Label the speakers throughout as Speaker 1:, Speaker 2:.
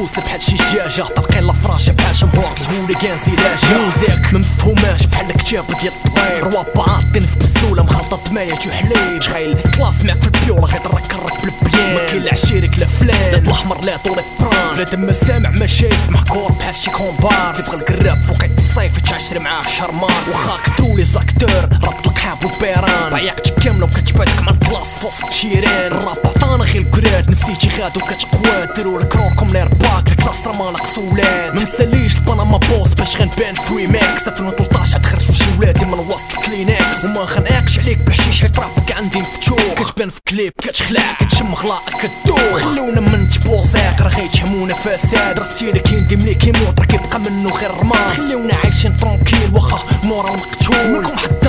Speaker 1: كوسه بحال شي جاجه طرقين لافراجة بحال جمهور الهوليغان زلاجه ميوزيك مفهوماش بحال كتاب ديال الطبيب رواب عاطين في بسوله مخلطه مايا حليب. تخيل كلاس معاك في البيولا غيضرك الرك بالبيان ما كاين لا عشيرك لا فلان. لا الاحمر لا طول بران بنادم ما سامع ما شايف. محكور بحال شي كومبار تبغى القراب فوق الصيف تعشر معاه في شهر مارس. واخا كترو لي زاكتور ربط القحاب والبيران بايعك تكمل وكتبعدك مع الكلاس فوسط تشيرين الراب عطانا غير الكراد نفسيتي غادو كتقواد ديروا لك روركم لير باك الكلاس راه ما ناقص ولاد ما البناما بوس باش غنبان في ريماكس. 2013 عاد خرجوا شي ولادي من وسط الكلينكس وما خنقكش عليك بحشيش حيت رابك عندي مفتوح. كتبان في كليب كتخلع كتشم خلاقك كدوخ خلونا من تبوساك راه غيتهمونا فساد. راسي لك يندي ملي كيموت راه كيبقى منو غير رماد خليونا عايشين ترونكيل واخا مورا المقتول منكم حطايك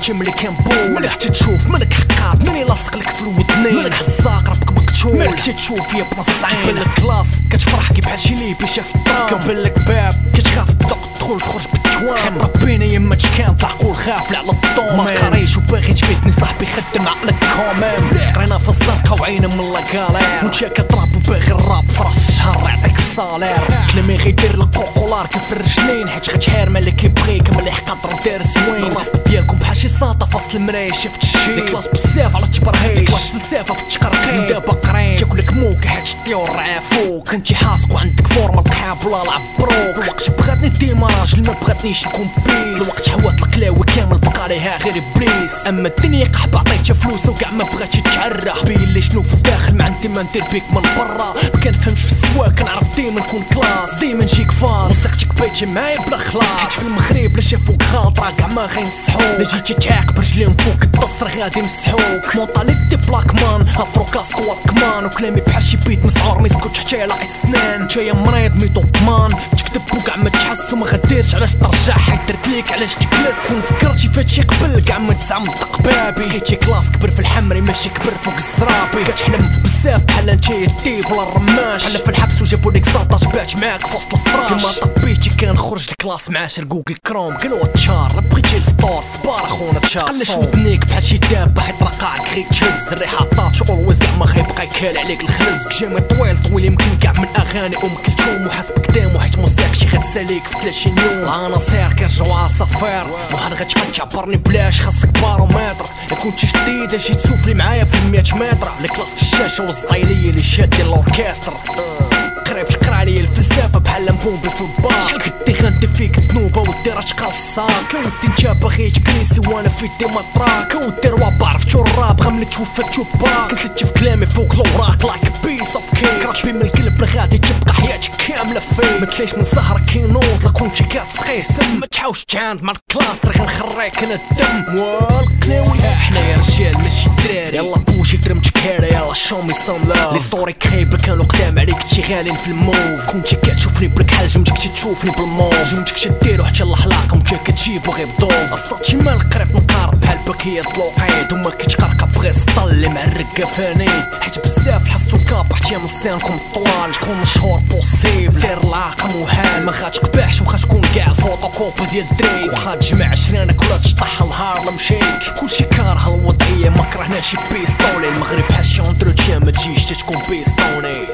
Speaker 1: جبعني تملي كنبول مليح تتشوف منك حقات من يلاصق لك في الودنين منك حساق ربك مقتول. مالك تتشوف يا بنص عين بالك كلاس. كتفرح كي بحال شي ليبي شاف الطرام كنبان لك باب. كتخاف تدق تدخل تخرج بالتوام. حيت ربينا يما كان تعقول خاف على الطوم. ما قاريش وباغي تفيدني صاحبي خدم عقلك كومام قرينا في الزرقا وعينا من لاكالير وانت كتراب وباغي الراب في رأس الشهر يعطيك الصالير. كلامي غيدير لك قوقولار كيف الرجلين. حيت غتحير ملي كيبغيك ملي قدر داير زوين. ساطا فاصل المراية شفت الشي ديك كلاس بزاف على تبرهيش كلاس بزاف في التقرقيش دابا قرين تاكلك موك حيت الطيور رعافوك كنتي حاسق وعندك فورما القحاب ولا العبروك الوقت بغاتني ديما راجل ما بغاتنيش نكون بيس الوقت القلاوي كامل بقى ليها غير إبليس. أما الدنيا قحبه عطيتها فلوس وكاع ما بغاتش تتعرى بين شنو في الداخل ما عندي ما ندير بيك من برا. ما كنفهمش في السواق كنعرف ديما نكون كلاس ديما نجيك فاس وثقتك بيتي معايا بلا خلاص. حيت في المغرب لا شافوك غلطه كاع ما غينصحوك. لا جيتي تعاق برجليهم فوق الدستر غادي يمسحوك مونطالي دي بلاك مان افرو كاسك والكمان وكلامي بحال شي بيت مسعور ما يسكتش حتى يلاقي السنان نتايا مريض ميطو مان تكتب وكاع ما تحس وما غديرش علاش ترجع؟ حيت درت ليك علاش تجلس فكرتي فهادشي قبل كاع ما تسعى منطق بابي لقيتي كلاس كبر في الحمري ماشي كبر فوق الزرابي. كتحلم بزاف بحال أنت الديب ولا الرماش حل في الحبس وجابوا لك سلطه جبات معاك في وسط الفراش. فيما طبيتي كان خرج الكلاس معاشر جوجل كروم قالوا تشار بغيتي الفطور صبار اخونا تشار قلش ودنيك بحال شي دابة؟ حيت رقعك غير تهز الريحة طاش اولويز كاع ما غيبقى يكال عليك الخلز جامي طويل طويل يمكن كاع من اغاني ام كلثوم. وحسبك دام وحيت موسيقى شي غتساليك في 30 يوم أنا صاير كيرجعوا صفير وهاد غتبقى تعبرني بلاش خاصك بارومتر يا كنتي جديده جي تسوفلي معايا في 100 متر. الكلاس في الشاشة والزطايليه اللي شادين الأوركستر. قريب تقرا عليا الفلسفة بحال مبومبي في البار. شحال كنتي غندي فيك ذنوبه راه تقال الصاك. ودي انت باغي تكريسي وأنا في دي مطراك ودي رواب شو الراب غملي توفى تشوبا كنسيتي في كلامي فوق الأوراق لايك بيس كامله فيك. ما تلاش من سهرة كينوض لا كنتي كتسقي سم ما تحاولش تعاند مع الكلاس. راه غنخريك أنا الدم. والقلاوي إحنا يا رجال ماشي دراري يلا بوشي درمتك هيرا يلا شو مي سام لاف لي ستوري كريبه كانوا قدام عليك تشي غالين في الموف. كنتي كتشوفني بالكحل جمتك تشوفني بالموف. جمتك تديرو حتى الحلاقه متى كتجيبو غير بضوف شي مال قريب نقارب بحال بكية الوقيت وما كتقرقى بغي سطل اللي فانيد حيت بزاف حسو حتى من لسانكم الطوال تكون مشهور بوسيبل دير العاقم وحال ما غاتقبحش وخا تكون كاع الفوتوكوبي ديال دريك وخا تجمع عشرينك ولا تشطح الهارلم شيك كلشي كاره الوضعيه ما كرهناش بيستولي المغرب بحال شي اونتروتيان ما تجيش تكون بيستوني